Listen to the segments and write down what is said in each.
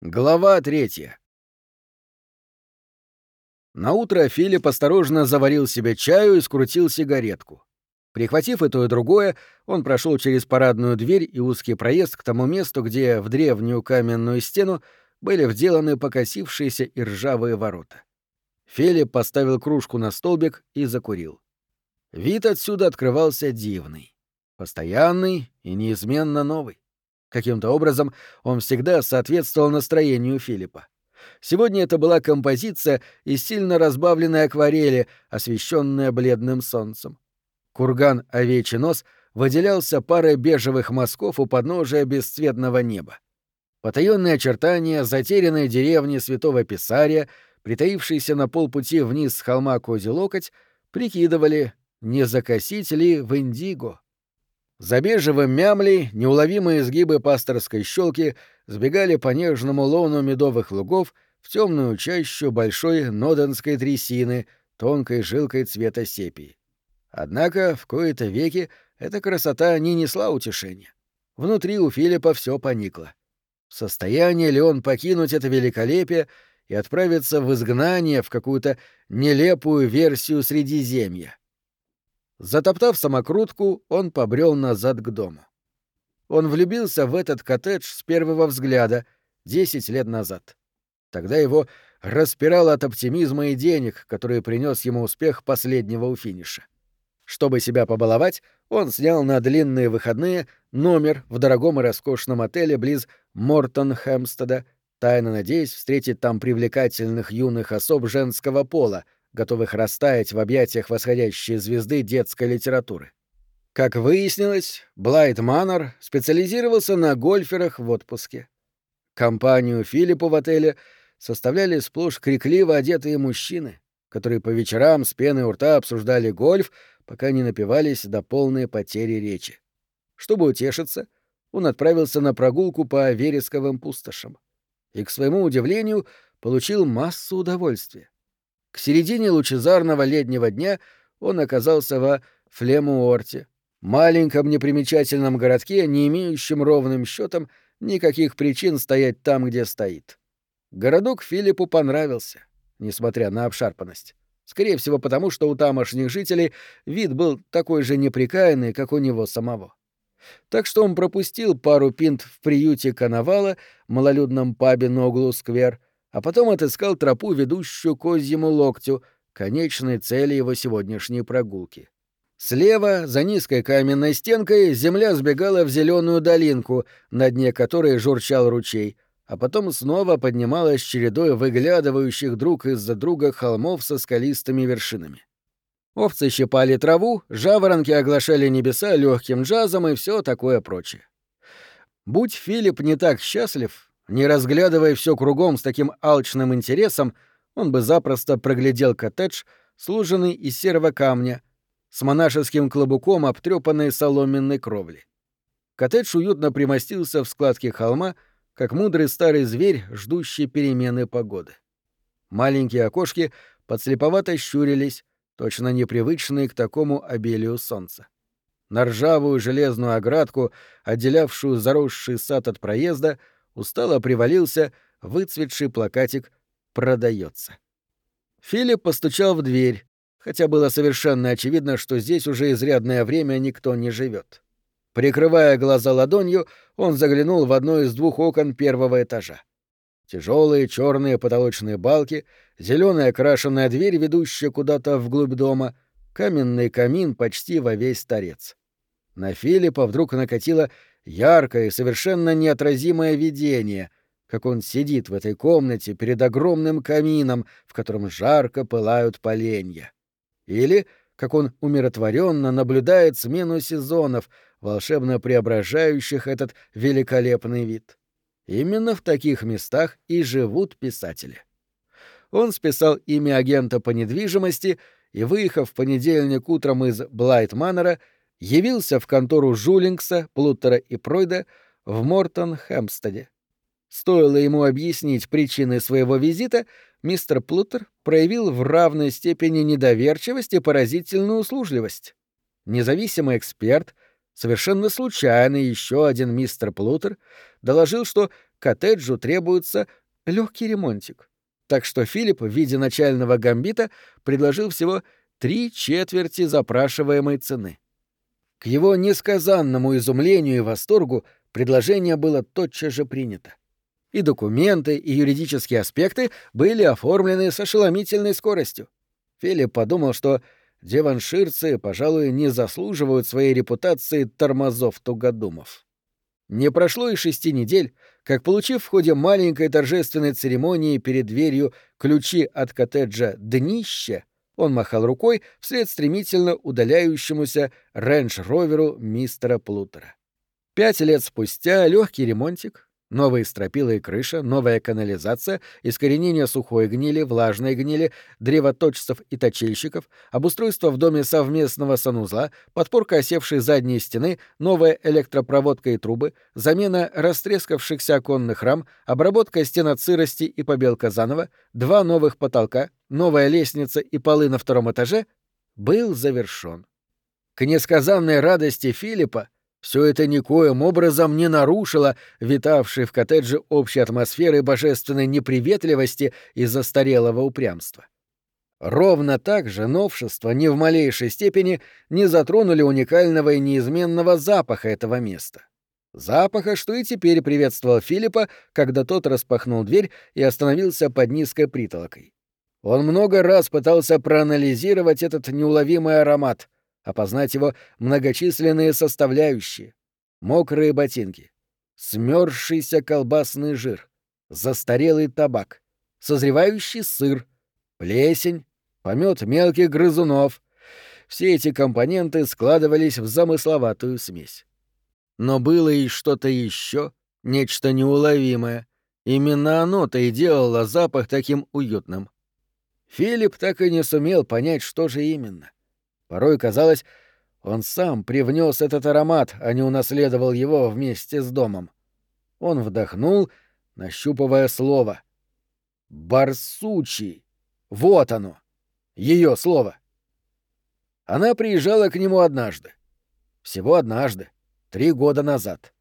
Глава третья. Наутро Филипп осторожно заварил себе чаю и скрутил сигаретку. Прихватив и то, и другое, он прошел через парадную дверь и узкий проезд к тому месту, где в древнюю каменную стену были вделаны покосившиеся и ржавые ворота. Филипп поставил кружку на столбик и закурил. Вид отсюда открывался дивный, постоянный и неизменно новый. Каким-то образом он всегда соответствовал настроению Филиппа. Сегодня это была композиция из сильно разбавленной акварели, освещенная бледным солнцем. Курган «Овечий нос» выделялся парой бежевых мазков у подножия бесцветного неба. Потаённые очертания затерянной деревни Святого Писария, притаившиеся на полпути вниз с холма Козелокоть, прикидывали, не закосить ли в Индиго. За бежевым мямлей неуловимые изгибы пасторской щелки сбегали по нежному лону медовых лугов в темную чащу большой ноденской трясины, тонкой жилкой цвета сепии. Однако в кои-то веки эта красота не несла утешения. Внутри у Филиппа все поникло. В состоянии ли он покинуть это великолепие и отправиться в изгнание в какую-то нелепую версию Средиземья? Затоптав самокрутку, он побрел назад к дому. Он влюбился в этот коттедж с первого взгляда, десять лет назад. Тогда его распирало от оптимизма и денег, которые принес ему успех последнего у финиша. Чтобы себя побаловать, он снял на длинные выходные номер в дорогом и роскошном отеле близ Мортон-Хэмстеда, тайно надеясь встретить там привлекательных юных особ женского пола — готовых растаять в объятиях восходящей звезды детской литературы. Как выяснилось, Блайт Маннер специализировался на гольферах в отпуске. Компанию Филиппу в отеле составляли сплошь крикливо одетые мужчины, которые по вечерам с пеной у рта обсуждали гольф, пока не напивались до полной потери речи. Чтобы утешиться, он отправился на прогулку по вересковым пустошам. И, к своему удивлению, получил массу удовольствия. К середине лучезарного летнего дня он оказался во Флемуорте, маленьком непримечательном городке, не имеющем ровным счетом никаких причин стоять там, где стоит. Городок Филиппу понравился, несмотря на обшарпанность. Скорее всего, потому что у тамошних жителей вид был такой же неприкаянный, как у него самого. Так что он пропустил пару пинт в приюте Коновала, малолюдном пабе на углу сквер, а потом отыскал тропу, ведущую козьему локтю, конечной цели его сегодняшней прогулки. Слева, за низкой каменной стенкой, земля сбегала в зеленую долинку, на дне которой журчал ручей, а потом снова поднималась чередой выглядывающих друг из-за друга холмов со скалистыми вершинами. Овцы щипали траву, жаворонки оглашали небеса легким джазом и все такое прочее. Будь Филипп не так счастлив, не разглядывая все кругом с таким алчным интересом, он бы запросто проглядел коттедж, служенный из серого камня, с монашеским клобуком обтрепанной соломенной кровли. Коттедж уютно примостился в складке холма, как мудрый старый зверь, ждущий перемены погоды. Маленькие окошки подслеповато щурились, точно непривычные к такому обилию солнца. На ржавую железную оградку, отделявшую заросший сад от проезда, — устало привалился выцветший плакатик «Продается». Филипп постучал в дверь, хотя было совершенно очевидно, что здесь уже изрядное время никто не живет. Прикрывая глаза ладонью, он заглянул в одно из двух окон первого этажа. Тяжелые черные потолочные балки, зеленая крашенная дверь, ведущая куда-то вглубь дома, каменный камин почти во весь торец. На Филиппа вдруг накатило яркое и совершенно неотразимое видение, как он сидит в этой комнате перед огромным камином, в котором жарко пылают поленья. Или как он умиротворенно наблюдает смену сезонов, волшебно преображающих этот великолепный вид. Именно в таких местах и живут писатели. Он списал имя агента по недвижимости и, выехав в понедельник утром из Блайт-Маннера, явился в контору Жулингса, Плуттера и Пройда в Мортон-Хэмпстеде. Стоило ему объяснить причины своего визита, мистер Плуттер проявил в равной степени недоверчивость и поразительную услужливость. Независимый эксперт, Совершенно случайно еще один мистер Плутер доложил, что коттеджу требуется легкий ремонтик. Так что Филипп в виде начального гамбита предложил всего три четверти запрашиваемой цены. К его несказанному изумлению и восторгу предложение было тотчас же принято. И документы, и юридические аспекты были оформлены с ошеломительной скоростью. Филипп подумал, что деванширцы, пожалуй, не заслуживают своей репутации тормозов-тугодумов. Не прошло и шести недель, как, получив в ходе маленькой торжественной церемонии перед дверью ключи от коттеджа «Днище», он махал рукой вслед стремительно удаляющемуся рейндж-роверу мистера Плутера. Пять лет спустя легкий ремонтик, Новые стропила и крыша, новая канализация, искоренение сухой гнили, влажной гнили, древоточцев и точильщиков, обустройство в доме совместного санузла, подпорка осевшей задней стены, новая электропроводка и трубы, замена растрескавшихся оконных рам, обработка стен от сырости и побелка заново, два новых потолка, новая лестница и полы на втором этаже был завершен. К несказанной радости Филиппа все это никоим образом не нарушило витавшей в коттедже общей атмосферы божественной неприветливости и застарелого упрямства. Ровно так же новшества ни в малейшей степени не затронули уникального и неизменного запаха этого места. Запаха, что и теперь приветствовал Филиппа, когда тот распахнул дверь и остановился под низкой притолокой. Он много раз пытался проанализировать этот неуловимый аромат — опознать его многочисленные составляющие. Мокрые ботинки, смёрзшийся колбасный жир, застарелый табак, созревающий сыр, плесень, помет мелких грызунов. Все эти компоненты складывались в замысловатую смесь. Но было и что-то еще, нечто неуловимое. Именно оно-то и делало запах таким уютным. Филипп так и не сумел понять, что же именно. Порой казалось, он сам привнес этот аромат, а не унаследовал его вместе с домом. Он вдохнул, нащупывая слово. «Барсучий». Вот оно. Ее слово. Она приезжала к нему однажды. Всего однажды. Три года назад.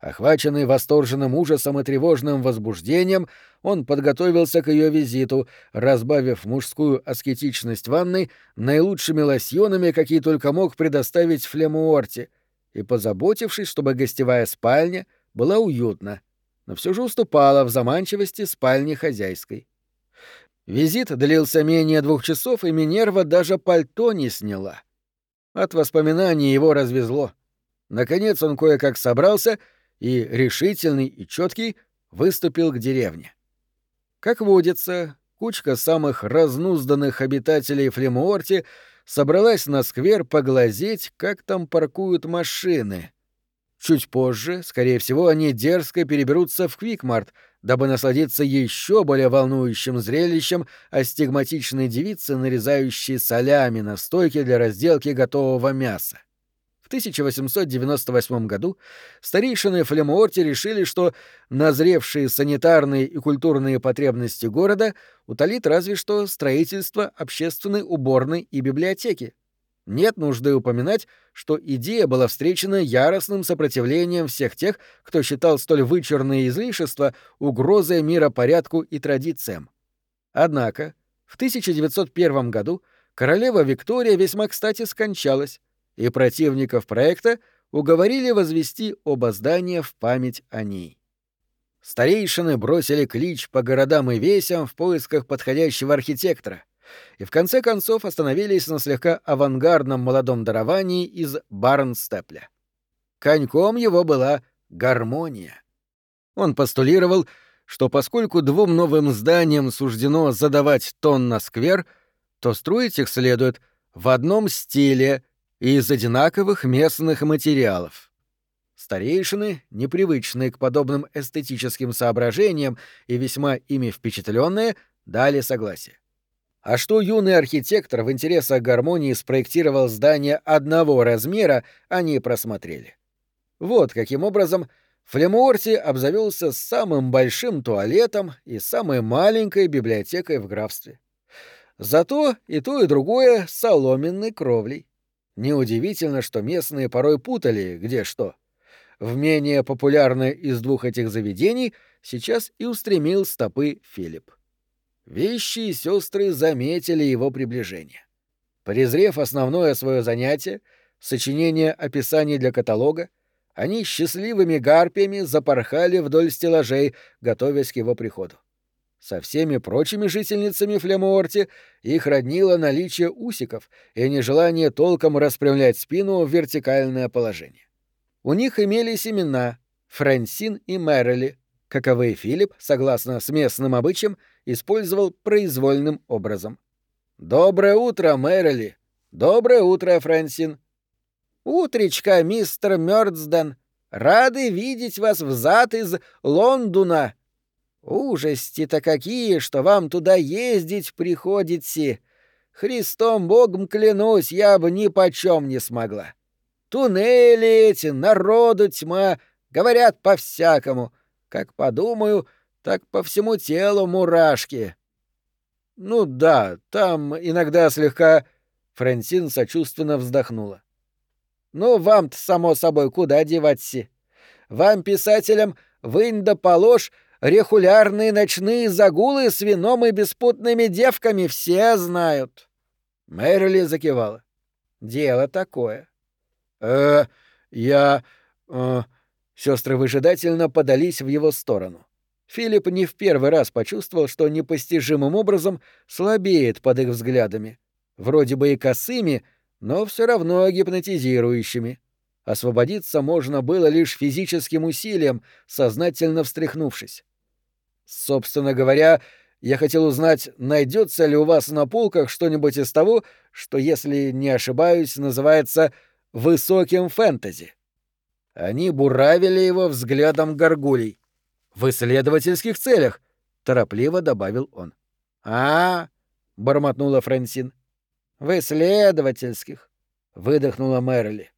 Охваченный восторженным ужасом и тревожным возбуждением, он подготовился к ее визиту, разбавив мужскую аскетичность ванной наилучшими лосьонами, какие только мог предоставить Флемуорти, и позаботившись, чтобы гостевая спальня была уютна, но все же уступала в заманчивости спальни хозяйской. Визит длился менее двух часов, и Минерва даже пальто не сняла. От воспоминаний его развезло. Наконец он кое-как собрался — и, решительный и четкий, выступил к деревне. Как водится, кучка самых разнузданных обитателей Флемуорти собралась на сквер поглазеть, как там паркуют машины. Чуть позже, скорее всего, они дерзко переберутся в Квикмарт, дабы насладиться еще более волнующим зрелищем астигматичной девицы, нарезающей солями на стойке для разделки готового мяса. 1898 году старейшины Флемуорти решили, что назревшие санитарные и культурные потребности города утолит разве что строительство общественной уборной и библиотеки. Нет нужды упоминать, что идея была встречена яростным сопротивлением всех тех, кто считал столь вычурные излишества угрозой миропорядку и традициям. Однако в 1901 году королева Виктория весьма кстати скончалась, и противников проекта уговорили возвести оба здания в память о ней. Старейшины бросили клич по городам и весям в поисках подходящего архитектора и в конце концов остановились на слегка авангардном молодом даровании из Барнстепля. Коньком его была гармония. Он постулировал, что поскольку двум новым зданиям суждено задавать тон на сквер, то строить их следует в одном стиле из одинаковых местных материалов. Старейшины, непривычные к подобным эстетическим соображениям и весьма ими впечатленные, дали согласие. А что юный архитектор в интересах гармонии спроектировал здание одного размера, они просмотрели. Вот каким образом Флемуорти обзавелся самым большим туалетом и самой маленькой библиотекой в графстве. Зато и то, и другое соломенной кровлей. Неудивительно, что местные порой путали, где что. В менее популярное из двух этих заведений сейчас и устремил стопы Филипп. Вещи и сестры заметили его приближение. Презрев основное свое занятие, сочинение описаний для каталога, они счастливыми гарпиями запорхали вдоль стеллажей, готовясь к его приходу. Со всеми прочими жительницами Флемуорти их роднило наличие усиков и нежелание толком распрямлять спину в вертикальное положение. У них имелись имена Франсин и Мэроли, каковые Филипп, согласно с местным обычаям, использовал произвольным образом. «Доброе утро, Мэроли! Доброе утро, Франсин!» «Утречка, мистер Мёрдсден! Рады видеть вас взад из Лондона!» Ужасти-то какие, что вам туда ездить приходится. Христом Богом клянусь, я бы ни почем не смогла. Туннели эти, народу тьма, говорят по-всякому. Как подумаю, так по всему телу мурашки. Ну да, там иногда слегка... Франсин сочувственно вздохнула. Ну, вам-то, само собой, куда деваться? Вам, писателям, вынь да положь, Регулярные ночные загулы с вином и беспутными девками все знают. Мэрили закивала. Дело такое. Э, я... Э... Сестры выжидательно подались в его сторону. Филипп не в первый раз почувствовал, что непостижимым образом слабеет под их взглядами. Вроде бы и косыми, но все равно гипнотизирующими. Освободиться можно было лишь физическим усилием, сознательно встряхнувшись. Собственно говоря, я хотел узнать, найдется ли у вас на полках что-нибудь из того, что, если не ошибаюсь, называется «высоким фэнтези». Они буравили его взглядом горгулей. «В исследовательских целях», — торопливо добавил он. «А, -а, -а — бормотнула Франсин. «В исследовательских», — выдохнула Мэрили.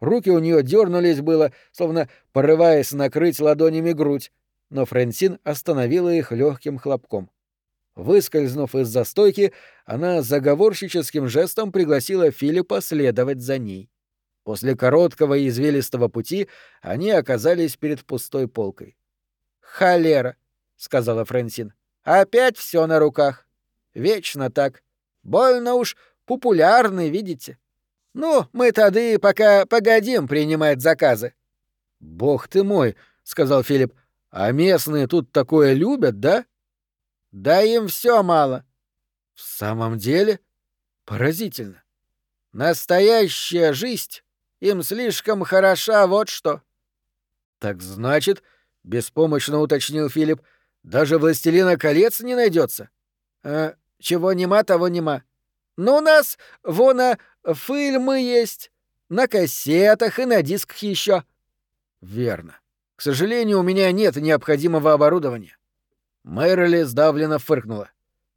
Руки у нее дернулись было, словно порываясь накрыть ладонями грудь, но Фрэнсин остановила их легким хлопком. Выскользнув из застойки, она заговорщическим жестом пригласила Филиппа следовать за ней. После короткого и извилистого пути они оказались перед пустой полкой. «Холера!» — сказала Фрэнсин. «Опять все на руках. Вечно так. Больно уж популярный, видите? Ну, мы тады пока погодим принимать заказы». «Бог ты мой!» — сказал Филипп. А местные тут такое любят, да? Да им все мало. В самом деле? Поразительно. Настоящая жизнь им слишком хороша, вот что. Так значит, беспомощно уточнил Филипп, даже властелина колец не найдется. А, чего нема, того нема. Ну, у нас вон а, фильмы есть. На кассетах и на дисках еще. Верно. К сожалению, у меня нет необходимого оборудования. Мэрили сдавленно фыркнула.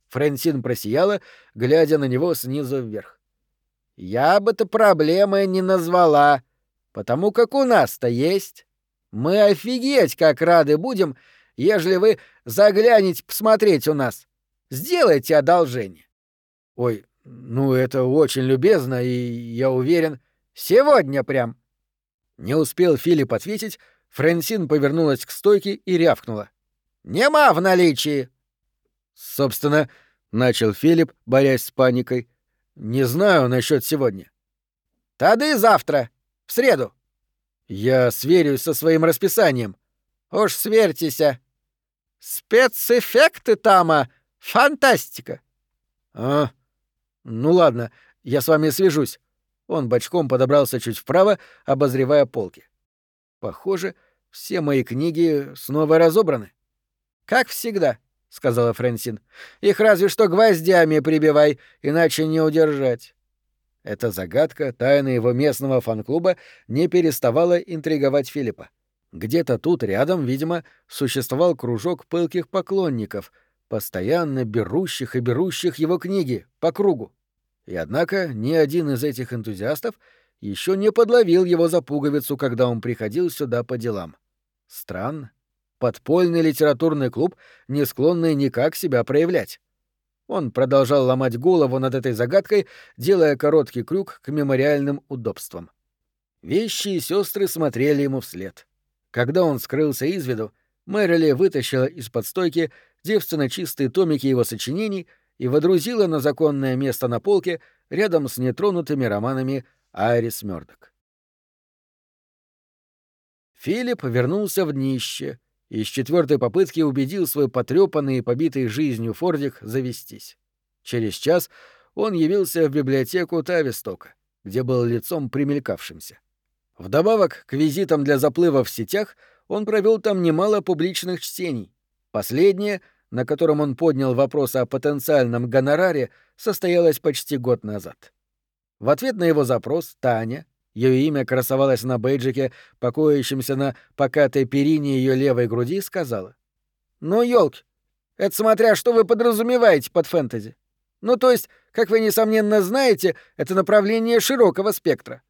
Фрэнсин просияла, глядя на него снизу вверх. «Я бы-то проблемы не назвала, потому как у нас-то есть. Мы офигеть как рады будем, ежели вы заглянете посмотреть у нас. Сделайте одолжение». «Ой, ну это очень любезно, и я уверен...» «Сегодня прям». Не успел Филипп ответить, Фрэнсин повернулась к стойке и рявкнула. «Нема в наличии!» «Собственно, — начал Филипп, борясь с паникой, — не знаю насчет сегодня». «Тады завтра, в среду». «Я сверюсь со своим расписанием». «Уж сверьтеся. Спецэффекты тама, фантастика». «А, ну ладно, я с вами свяжусь». Он бочком подобрался чуть вправо, обозревая полки. Похоже, все мои книги снова разобраны. Как всегда, сказала Фрэнсин. Их разве что гвоздями прибивай, иначе не удержать. Эта загадка, тайна его местного фан-клуба, не переставала интриговать Филиппа. Где-то тут рядом, видимо, существовал кружок пылких поклонников, постоянно берущих и берущих его книги по кругу. И однако ни один из этих энтузиастов еще не подловил его за пуговицу, когда он приходил сюда по делам. Странно. Подпольный литературный клуб, не склонный никак себя проявлять. Он продолжал ломать голову над этой загадкой, делая короткий крюк к мемориальным удобствам. Вещи и сестры смотрели ему вслед. Когда он скрылся из виду, Мэрили вытащила из-под стойки девственно чистые томики его сочинений и водрузила на законное место на полке рядом с нетронутыми романами Айрис Мёрдок. Филипп вернулся в днище и с четвертой попытки убедил свой потрепанный и побитый жизнью Фордик завестись. Через час он явился в библиотеку Тавистока, где был лицом примелькавшимся. Вдобавок к визитам для заплыва в сетях он провел там немало публичных чтений. Последнее, на котором он поднял вопрос о потенциальном гонораре, состоялось почти год назад. В ответ на его запрос Таня, ее имя красовалось на бейджике, покоящемся на покатой перине ее левой груди, сказала. «Ну, ёлки, это смотря что вы подразумеваете под фэнтези. Ну, то есть, как вы, несомненно, знаете, это направление широкого спектра.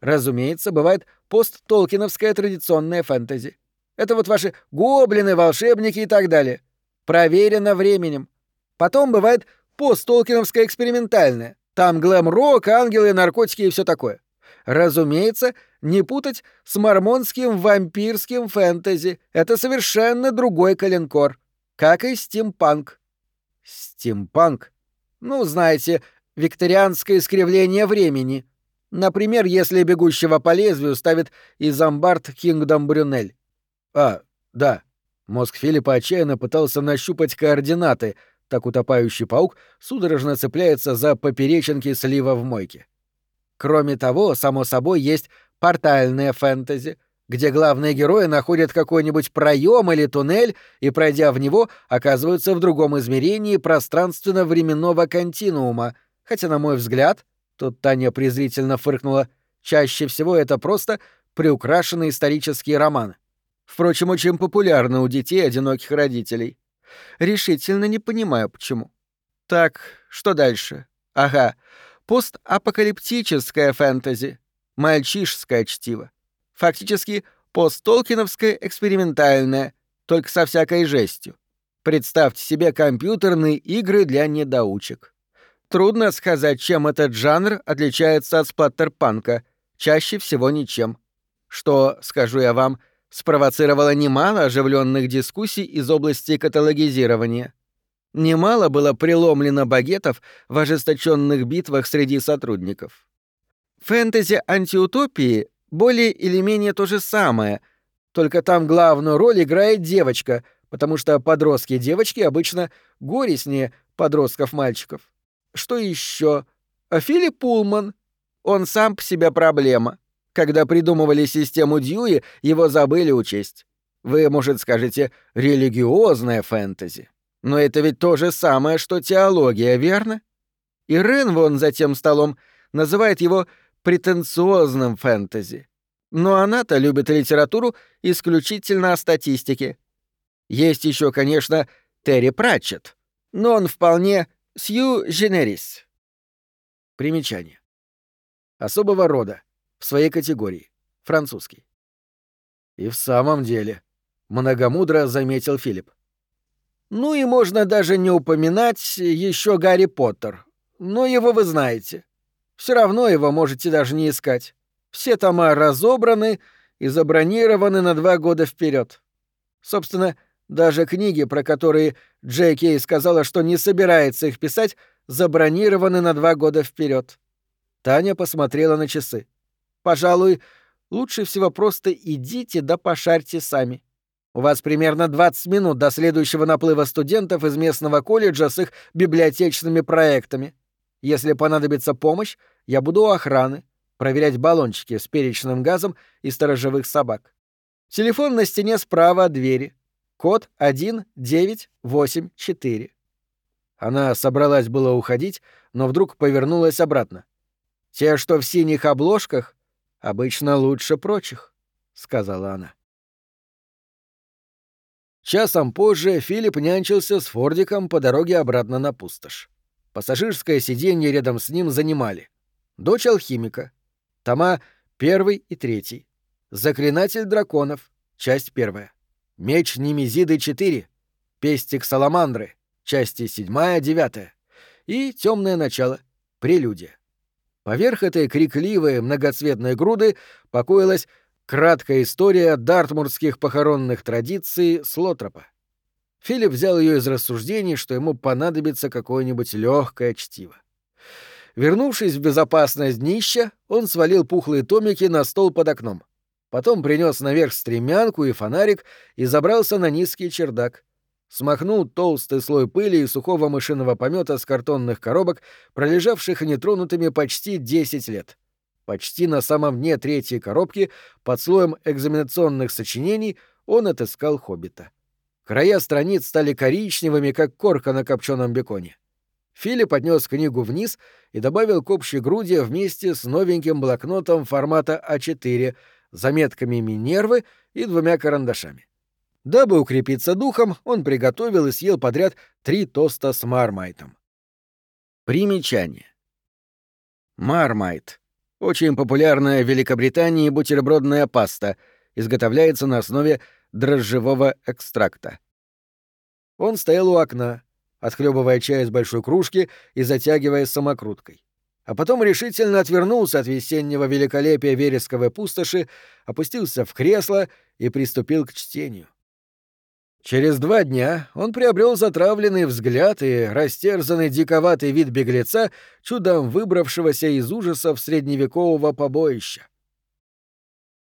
Разумеется, бывает посттолкиновская традиционная фэнтези. Это вот ваши гоблины, волшебники и так далее. Проверено временем. Потом бывает посттолкиновская экспериментальная. Там глэм-рок, ангелы, наркотики и все такое. Разумеется, не путать с мормонским вампирским фэнтези. Это совершенно другой коленкор. Как и стимпанк. Стимпанк? Ну, знаете, викторианское искривление времени. Например, если бегущего по лезвию ставит изомбард Кингдом Брюнель. А, да. Мозг Филиппа отчаянно пытался нащупать координаты, так утопающий паук судорожно цепляется за поперечинки слива в мойке. Кроме того, само собой, есть портальное фэнтези, где главные герои находят какой-нибудь проем или туннель и, пройдя в него, оказываются в другом измерении пространственно-временного континуума, хотя, на мой взгляд, тут Таня презрительно фыркнула, чаще всего это просто приукрашенный исторический роман. Впрочем, очень популярны у детей одиноких родителей. Решительно не понимаю, почему. Так, что дальше? Ага, постапокалиптическое фэнтези, мальчишское чтиво. Фактически посттолкиновское экспериментальное, только со всякой жестью. Представьте себе компьютерные игры для недоучек. Трудно сказать, чем этот жанр отличается от сплаттерпанка, чаще всего ничем. Что, скажу я вам, спровоцировало немало оживленных дискуссий из области каталогизирования. Немало было преломлено багетов в ожесточенных битвах среди сотрудников. Фэнтези антиутопии более или менее то же самое, только там главную роль играет девочка, потому что подростки-девочки обычно горестнее подростков-мальчиков. Что еще? А Филипп Пулман. Он сам по себе проблема. Когда придумывали систему Дьюи, его забыли учесть. Вы, может, скажете, религиозная фэнтези. Но это ведь то же самое, что теология, верно? И Рен вон за тем столом называет его претенциозным фэнтези. Но она-то любит литературу исключительно о статистике. Есть еще, конечно, Терри Пратчетт, но он вполне сью женерис. Примечание. Особого рода, в своей категории, французский. И в самом деле, многомудро заметил Филипп. Ну и можно даже не упоминать еще Гарри Поттер. Но его вы знаете. Все равно его можете даже не искать. Все тома разобраны и забронированы на два года вперед. Собственно, даже книги, про которые Джей Кей сказала, что не собирается их писать, забронированы на два года вперед. Таня посмотрела на часы. «Пожалуй, лучше всего просто идите да пошарьте сами. У вас примерно 20 минут до следующего наплыва студентов из местного колледжа с их библиотечными проектами. Если понадобится помощь, я буду у охраны, проверять баллончики с перечным газом и сторожевых собак. Телефон на стене справа от двери. Код 1984. Она собралась было уходить, но вдруг повернулась обратно. «Те, что в синих обложках, обычно лучше прочих», — сказала она. Часом позже Филипп нянчился с Фордиком по дороге обратно на пустошь. Пассажирское сиденье рядом с ним занимали. Дочь алхимика. Тома первый и третий. Заклинатель драконов. Часть первая. Меч Немезиды 4. Пестик Саламандры. Части седьмая, девятая. и темное начало — прелюдия. Поверх этой крикливой многоцветной груды покоилась краткая история дартмурских похоронных традиций Слотропа. Филипп взял ее из рассуждений, что ему понадобится какое-нибудь легкое чтиво. Вернувшись в безопасность днища, он свалил пухлые томики на стол под окном. Потом принес наверх стремянку и фонарик и забрался на низкий чердак смахнул толстый слой пыли и сухого мышиного помета с картонных коробок, пролежавших нетронутыми почти 10 лет. Почти на самом дне третьей коробки, под слоем экзаменационных сочинений, он отыскал хоббита. Края страниц стали коричневыми, как корка на копченом беконе. Филипп отнес книгу вниз и добавил к общей груди вместе с новеньким блокнотом формата А4, заметками Минервы и двумя карандашами. Дабы укрепиться духом, он приготовил и съел подряд три тоста с мармайтом. Примечание. Мармайт. Очень популярная в Великобритании бутербродная паста, изготовляется на основе дрожжевого экстракта. Он стоял у окна, отхлебывая чай из большой кружки и затягивая самокруткой. А потом решительно отвернулся от весеннего великолепия вересковой пустоши, опустился в кресло и приступил к чтению. Через два дня он приобрел затравленный взгляд и растерзанный диковатый вид беглеца, чудом выбравшегося из ужасов средневекового побоища.